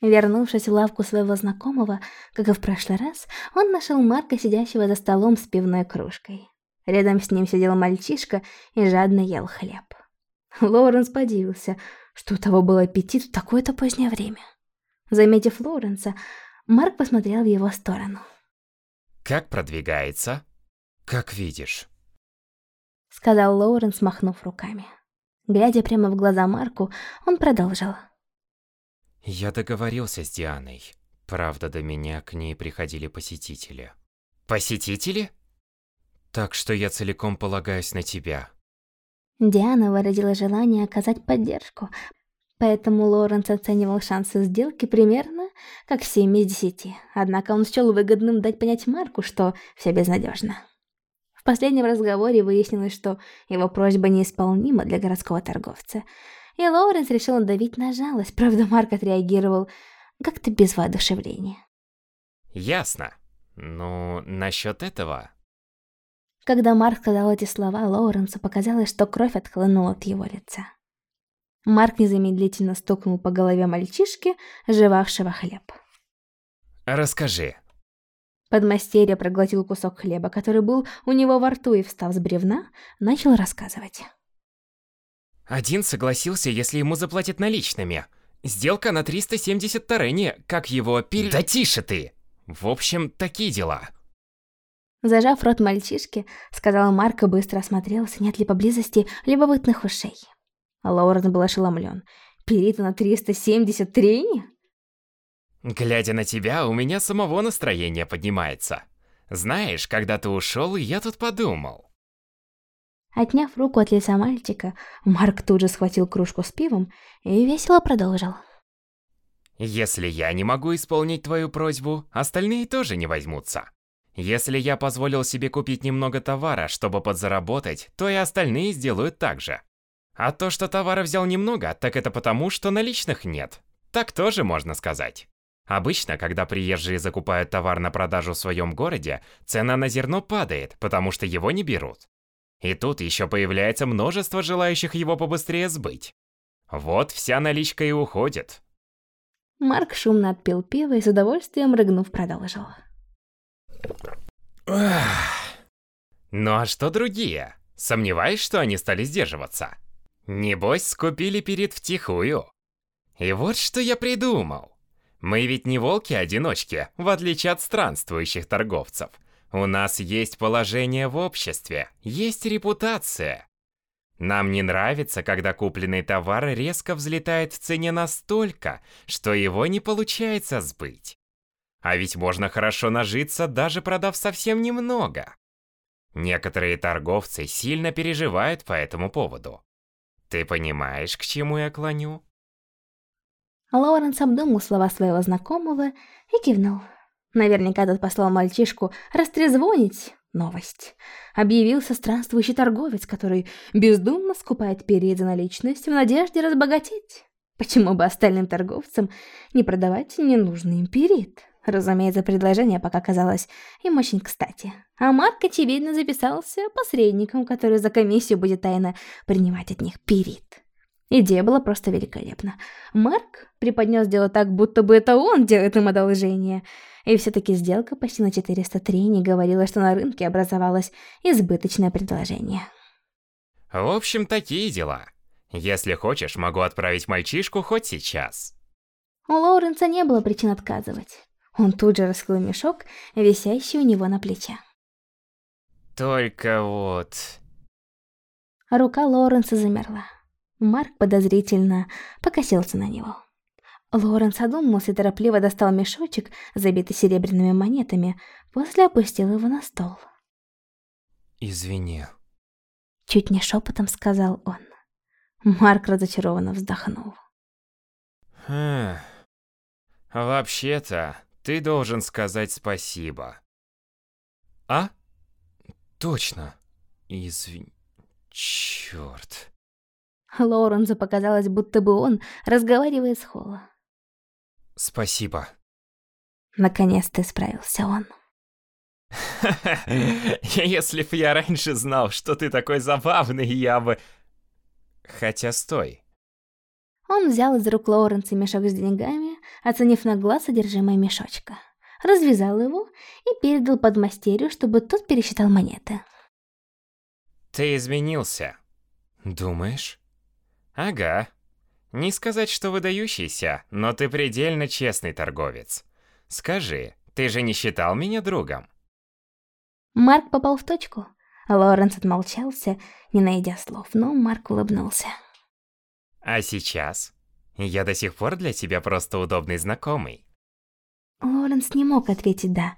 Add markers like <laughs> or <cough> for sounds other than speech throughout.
Вернувшись в лавку своего знакомого, как и в прошлый раз, он нашел Марка, сидящего за столом с пивной кружкой. Рядом с ним сидел мальчишка и жадно ел хлеб. Лоуренс подивился, что у того был аппетит в такое-то позднее время. Заметив Лоуренса, Марк посмотрел в его сторону. «Как продвигается?» «Как видишь», — сказал Лоуренс, махнув руками. Глядя прямо в глаза Марку, он продолжил. Я договорился с Дианой. Правда, до меня к ней приходили посетители. Посетители? Так что я целиком полагаюсь на тебя. Диана выразила желание оказать поддержку, поэтому Лоренс оценивал шансы сделки примерно как 7 из 10. Однако он счел выгодным дать понять Марку, что все безнадежно. В последнем разговоре выяснилось, что его просьба неисполнима для городского торговца – и Лоуренс решил надавить на жалость, правда Марк отреагировал как-то без воодушевления. Ясно. Ну, насчет этого... Когда Марк сказал эти слова, Лоуренсу показалось, что кровь отхлынула от его лица. Марк незамедлительно стукнул по голове мальчишки, жевавшего хлеб. «Расскажи». Подмастерье проглотил кусок хлеба, который был у него во рту, и, встав с бревна, начал рассказывать. Один согласился, если ему заплатят наличными. Сделка на 370 тарени, как его пере... Да тише ты! В общем, такие дела. Зажав рот мальчишки, сказал Марко, быстро осмотрелся, нет ли поблизости любопытных ушей. Лоурен был ошеломлен. Перита на 370 трени? Глядя на тебя, у меня самого настроение поднимается. Знаешь, когда ты ушел, я тут подумал. Отняв руку от лица мальчика, Марк тут же схватил кружку с пивом и весело продолжил. «Если я не могу исполнить твою просьбу, остальные тоже не возьмутся. Если я позволил себе купить немного товара, чтобы подзаработать, то и остальные сделают так же. А то, что товара взял немного, так это потому, что наличных нет. Так тоже можно сказать. Обычно, когда приезжие закупают товар на продажу в своем городе, цена на зерно падает, потому что его не берут. И тут еще появляется множество желающих его побыстрее сбыть. Вот вся наличка и уходит. Марк шумно отпил пиво и с удовольствием рыгнув продолжил. Ну а что другие? Сомневаюсь, что они стали сдерживаться? Небось, скупили перед втихую. И вот что я придумал. Мы ведь не волки-одиночки, в отличие от странствующих торговцев. У нас есть положение в обществе, есть репутация. Нам не нравится, когда купленный товар резко взлетает в цене настолько, что его не получается сбыть. А ведь можно хорошо нажиться, даже продав совсем немного. Некоторые торговцы сильно переживают по этому поводу. Ты понимаешь, к чему я клоню? Лоуренс обдумал слова своего знакомого и кивнул. Наверняка тот послал мальчишку растрезвонить новость. Объявился странствующий торговец, который бездумно скупает перья наличность в надежде разбогатеть. Почему бы остальным торговцам не продавать ненужный им перит? Разумеется, предложение пока казалось им очень кстати. А Марк, очевидно, записался посредником, который за комиссию будет тайно принимать от них перит. Идея была просто великолепна. Марк преподнес дело так, будто бы это он делает им одолжение — и все-таки сделка почти на 403 не говорила, что на рынке образовалось избыточное предложение. В общем, такие дела. Если хочешь, могу отправить мальчишку хоть сейчас. У Лоуренса не было причин отказывать. Он тут же раскрыл мешок, висящий у него на плече. Только вот... Рука Лоуренса замерла. Марк подозрительно покосился на него. Лоренс одумался и торопливо достал мешочек, забитый серебряными монетами, после опустил его на стол. «Извини», — чуть не шепотом сказал он. Марк разочарованно вздохнул. «Хм... Вообще-то, ты должен сказать спасибо». «А? Точно. Извини... Чёрт». Лорензу показалось, будто бы он разговаривает с Холла. Спасибо. Наконец-то справился он. <laughs> Если б я раньше знал, что ты такой забавный, я бы... Хотя стой. Он взял из рук Лоуренса мешок с деньгами, оценив на глаз содержимое мешочка. Развязал его и передал подмастерью, чтобы тот пересчитал монеты. Ты изменился. Думаешь? Ага. Не сказать, что выдающийся, но ты предельно честный торговец. Скажи, ты же не считал меня другом? Марк попал в точку. Лоренс отмолчался, не найдя слов, но Марк улыбнулся. А сейчас? Я до сих пор для тебя просто удобный знакомый. Лоренс не мог ответить «да»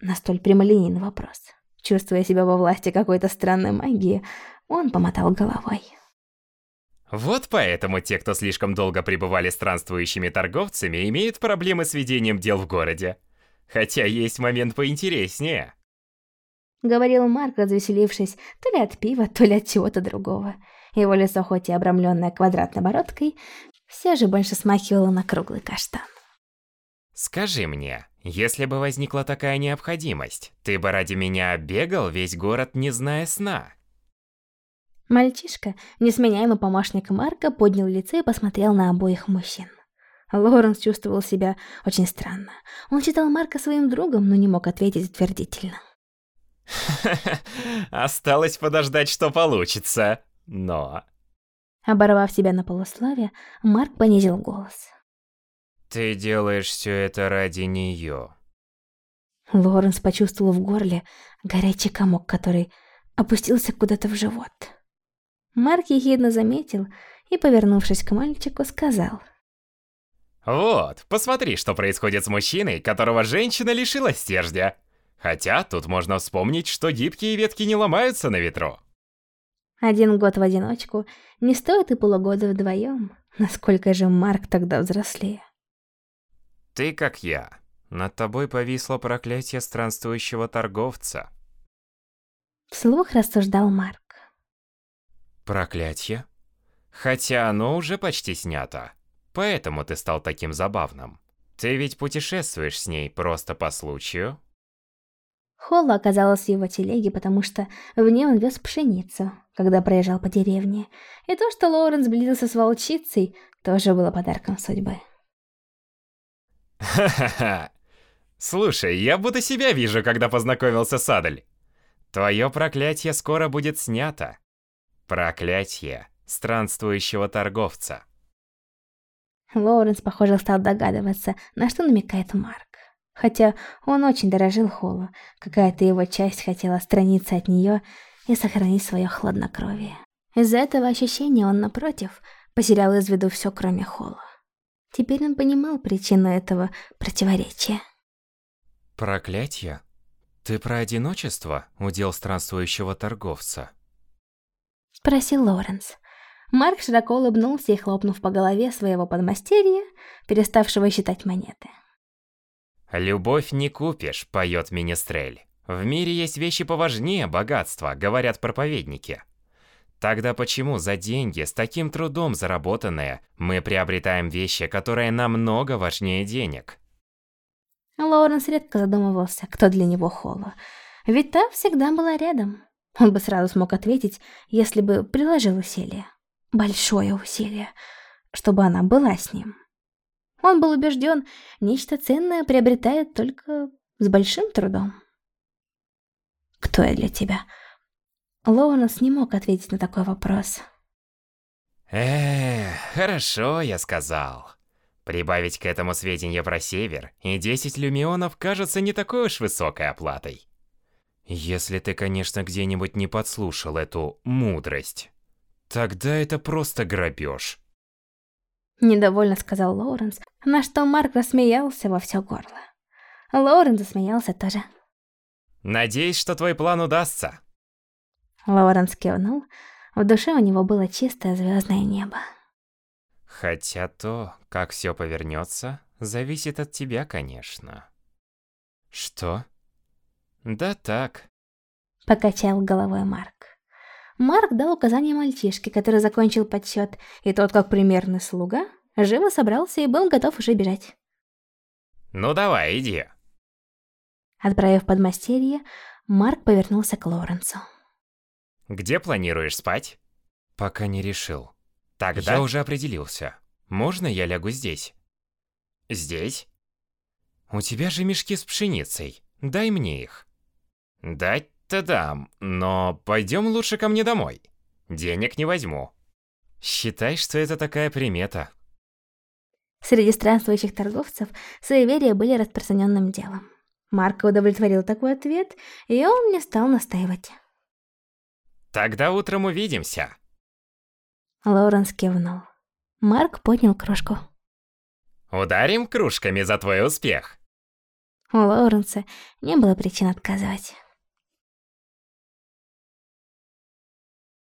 на столь прямолинейный вопрос. Чувствуя себя во власти какой-то странной магии, он помотал головой. Вот поэтому те, кто слишком долго пребывали странствующими торговцами, имеют проблемы с ведением дел в городе. Хотя есть момент поинтереснее. Говорил Марк, развеселившись то ли от пива, то ли от чего-то другого. Его лицо, хоть и обрамленное квадратной бородкой, все же больше смахивало на круглый каштан. Скажи мне, если бы возникла такая необходимость, ты бы ради меня бегал весь город, не зная сна? Мальчишка, несменяемый помощник Марка, поднял лицо и посмотрел на обоих мужчин. Лоренс чувствовал себя очень странно. Он считал Марка своим другом, но не мог ответить утвердительно. <laughs> Осталось подождать, что получится. Но... Оборвав себя на полусловие, Марк понизил голос. Ты делаешь все это ради нее. Лоренс почувствовал в горле горячий комок, который опустился куда-то в живот. Марк ехидно заметил и, повернувшись к мальчику, сказал. «Вот, посмотри, что происходит с мужчиной, которого женщина лишила стержня. Хотя тут можно вспомнить, что гибкие ветки не ломаются на ветру. Один год в одиночку не стоит и полугода вдвоем. Насколько же Марк тогда взрослее. Ты как я. Над тобой повисло проклятие странствующего торговца. Вслух рассуждал Марк. Проклятие? Хотя оно уже почти снято. Поэтому ты стал таким забавным. Ты ведь путешествуешь с ней просто по случаю? Холла оказалась в его телеге, потому что в ней он вез пшеницу, когда проезжал по деревне. И то, что Лоуренс близился с волчицей, тоже было подарком судьбы. Ха-ха-ха. Слушай, я будто себя вижу, когда познакомился с Адель. Твое проклятие скоро будет снято. Проклятие странствующего торговца. Лоуренс, похоже, стал догадываться, на что намекает Марк. Хотя он очень дорожил Холлу, какая-то его часть хотела отстраниться от нее и сохранить свое хладнокровие. Из-за этого ощущения он, напротив, потерял из виду все, кроме Холла. Теперь он понимал причину этого противоречия. Проклятие? Ты про одиночество, удел странствующего торговца? Спросил Лоренс. Марк широко улыбнулся и, хлопнув по голове своего подмастерья, переставшего считать монеты. «Любовь не купишь», — поет Министрель. «В мире есть вещи поважнее богатства», — говорят проповедники. Тогда почему за деньги, с таким трудом заработанные, мы приобретаем вещи, которые намного важнее денег? Лоуренс редко задумывался, кто для него Холла. Ведь та всегда была рядом. Он бы сразу смог ответить, если бы приложил усилие. Большое усилие, чтобы она была с ним. Он был убежден, нечто ценное приобретает только с большим трудом. «Кто я для тебя?» Лоуренс не мог ответить на такой вопрос. Эх, хорошо, я сказал. Прибавить к этому сведения про Север, и 10 люмионов кажется не такой уж высокой оплатой. Если ты, конечно, где-нибудь не подслушал эту мудрость, тогда это просто грабеж. Недовольно сказал Лоуренс, на что Марк рассмеялся во все горло. Лоуренс засмеялся тоже. Надеюсь, что твой план удастся. Лоуренс кивнул. В душе у него было чистое звездное небо. Хотя то, как все повернется, зависит от тебя, конечно. Что? Да так. Покачал головой Марк. Марк дал указание мальчишке, который закончил подсчет, и тот, как примерный слуга, живо собрался и был готов уже бежать. «Ну давай, иди». Отправив подмастерье, Марк повернулся к Лоренцу. «Где планируешь спать?» «Пока не решил. Тогда я уже определился. Можно я лягу здесь?» Здесь? У тебя же мешки с пшеницей. Дай мне их. Дать-то дам, но пойдем лучше ко мне домой. Денег не возьму. Считай, что это такая примета. Среди странствующих торговцев суеверия были распространенным делом. Марко удовлетворил такой ответ, и он не стал настаивать. Тогда утром увидимся. Лоуренс кивнул. Марк поднял кружку. Ударим кружками за твой успех. У Лоуренса не было причин отказывать.